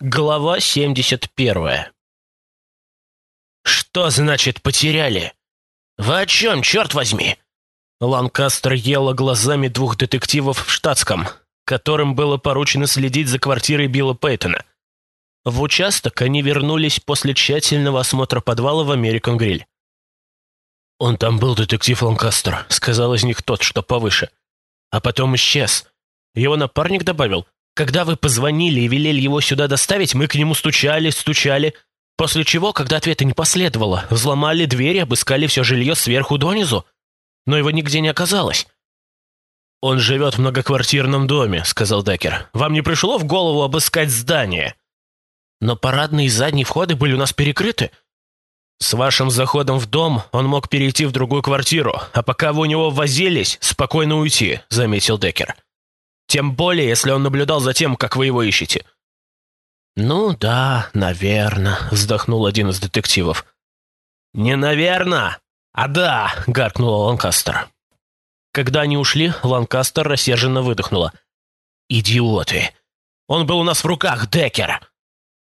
Глава 71. «Что значит потеряли? Вы о чем, черт возьми?» Ланкастер ела глазами двух детективов в штатском, которым было поручено следить за квартирой Билла Пейтона. В участок они вернулись после тщательного осмотра подвала в Американ Гриль. «Он там был, детектив Ланкастер», — сказал из них тот, что повыше. А потом исчез. Его напарник добавил — когда вы позвонили и велели его сюда доставить, мы к нему стучали, стучали. После чего, когда ответа не последовало, взломали дверь обыскали все жилье сверху донизу. Но его нигде не оказалось. «Он живет в многоквартирном доме», — сказал Деккер. «Вам не пришло в голову обыскать здание?» «Но парадные и задние входы были у нас перекрыты». «С вашим заходом в дом он мог перейти в другую квартиру, а пока вы у него возились, спокойно уйти», — заметил Деккер. Тем более, если он наблюдал за тем, как вы его ищете». «Ну да, наверное», — вздохнул один из детективов. «Не наверно, а да», — гаркнула Ланкастер. Когда они ушли, Ланкастер рассерженно выдохнула. «Идиоты! Он был у нас в руках, Деккер!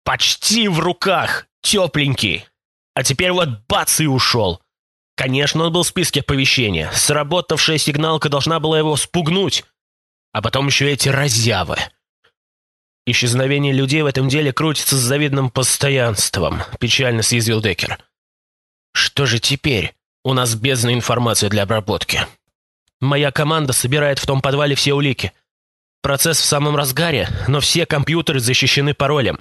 Почти в руках! Тепленький! А теперь вот бац и ушел! Конечно, он был в списке оповещения. Сработавшая сигналка должна была его спугнуть. А потом еще эти разъявы. Исчезновение людей в этом деле крутится с завидным постоянством, печально съязвил Деккер. Что же теперь? У нас бездна информации для обработки. Моя команда собирает в том подвале все улики. Процесс в самом разгаре, но все компьютеры защищены паролем.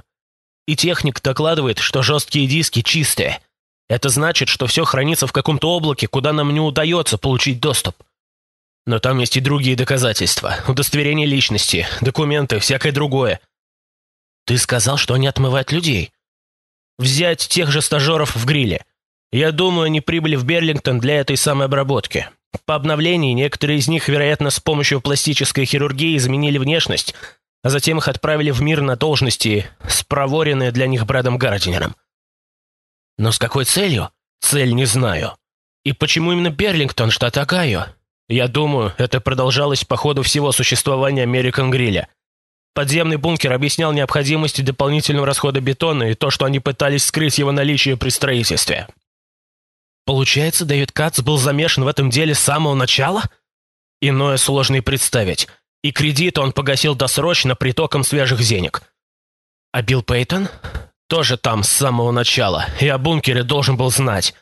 И техник докладывает, что жесткие диски чистые. Это значит, что все хранится в каком-то облаке, куда нам не удается получить доступ. Но там есть и другие доказательства. Удостоверение личности, документы, всякое другое. Ты сказал, что они отмывают людей. Взять тех же стажеров в гриле. Я думаю, они прибыли в Берлингтон для этой самой обработки. По обновлении некоторые из них, вероятно, с помощью пластической хирургии изменили внешность, а затем их отправили в мир на должности, спроворенные для них Брэдом Гардинером. Но с какой целью? Цель не знаю. И почему именно Берлингтон, штат Огайо? Я думаю, это продолжалось по ходу всего существования American Гриля. Подземный бункер объяснял необходимость дополнительного расхода бетона и то, что они пытались скрыть его наличие при строительстве. Получается, Дэвид Кац был замешан в этом деле с самого начала? Иное сложно и представить. И кредит он погасил досрочно притоком свежих денег. А Билл Пейтон? Тоже там с самого начала, и о бункере должен был знать.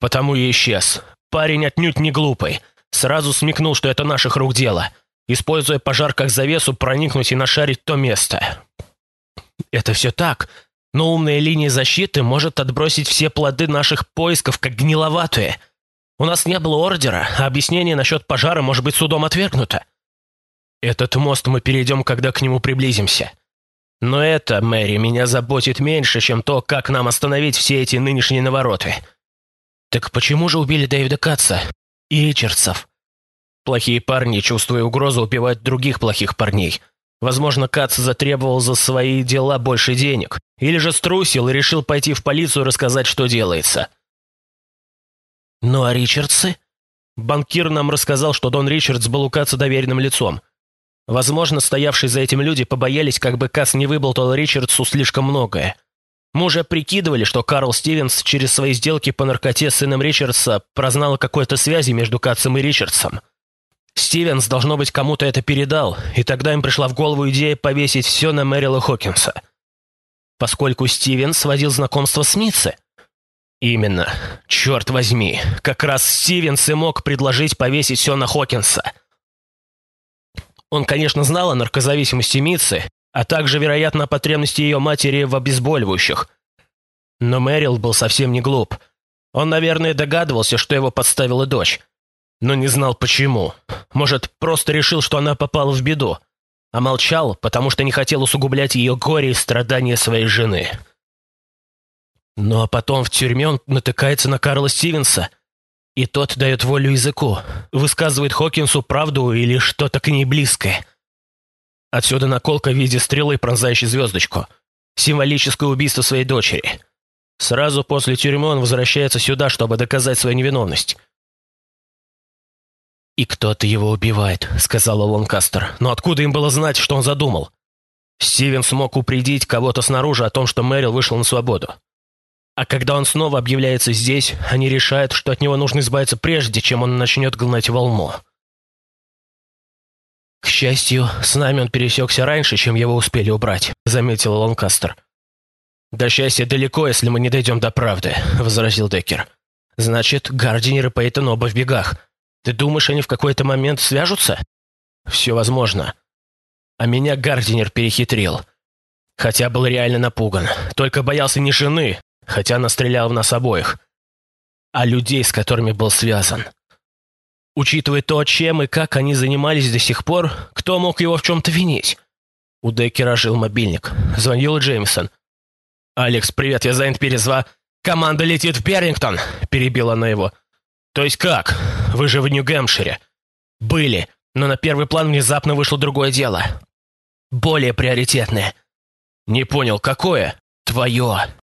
Потому и исчез. Парень отнюдь не глупый. Сразу смекнул, что это наших рук дело. Используя пожар как завесу, проникнуть и нашарить то место. Это все так, но умная линия защиты может отбросить все плоды наших поисков как гниловатые. У нас не было ордера, а объяснение насчет пожара может быть судом отвергнуто. Этот мост мы перейдем, когда к нему приблизимся. Но это, Мэри, меня заботит меньше, чем то, как нам остановить все эти нынешние навороты. Так почему же убили Дэвида Катца? И. Плохие парни, чувствуя угрозу, убивают других плохих парней. Возможно, Кац затребовал за свои дела больше денег. Или же струсил и решил пойти в полицию рассказать, что делается. Ну а Ричардсы? Банкир нам рассказал, что Дон Ричардс был у Каца доверенным лицом. Возможно, стоявшие за этим люди побоялись, как бы Кац не выболтал Ричардсу слишком многое. Мы уже прикидывали, что Карл Стивенс через свои сделки по наркоте с сыном Ричардса прознал о какой-то связи между Катцем и Ричардсом. Стивенс, должно быть, кому-то это передал, и тогда им пришла в голову идея повесить все на Мэрила Хокинса. Поскольку Стивенс сводил знакомство с Митце. Именно. Черт возьми, как раз Стивенс и мог предложить повесить все на Хокинса. Он, конечно, знал о наркозависимости Митцы а также, вероятно, потребности ее матери в обезболивающих. Но Мэрил был совсем не глуп. Он, наверное, догадывался, что его подставила дочь, но не знал почему. Может, просто решил, что она попала в беду, а молчал, потому что не хотел усугублять ее горе и страдания своей жены. Ну а потом в тюрьме он натыкается на Карла Стивенса, и тот дает волю языку, высказывает Хокинсу правду или что-то к ней близкое. Отсюда наколка в виде стрелы, пронзающей звездочку. Символическое убийство своей дочери. Сразу после тюрьмы он возвращается сюда, чтобы доказать свою невиновность. «И кто-то его убивает», — сказала Лонкастер. «Но откуда им было знать, что он задумал?» Стивен смог упредить кого-то снаружи о том, что Мэрил вышел на свободу. А когда он снова объявляется здесь, они решают, что от него нужно избавиться прежде, чем он начнет гнать волну. «К счастью, с нами он пересекся раньше, чем его успели убрать», — заметил Ланкастер. «До счастья далеко, если мы не дойдем до правды», — возразил Деккер. «Значит, Гардинер и Пейтон оба в бегах. Ты думаешь, они в какой-то момент свяжутся?» «Все возможно. А меня Гардинер перехитрил. Хотя был реально напуган. Только боялся не жены, хотя она стреляла в нас обоих, а людей, с которыми был связан. Учитывая то, чем и как они занимались до сих пор, кто мог его в чем-то винить? У Деккера жил мобильник. Звонил Джеймсон. «Алекс, привет, я занят перезва...» «Команда летит в Берингтон!» – перебила она его. «То есть как? Вы же в Нью-Гэмпшире». «Были, но на первый план внезапно вышло другое дело. Более приоритетное». «Не понял, какое?» «Твое.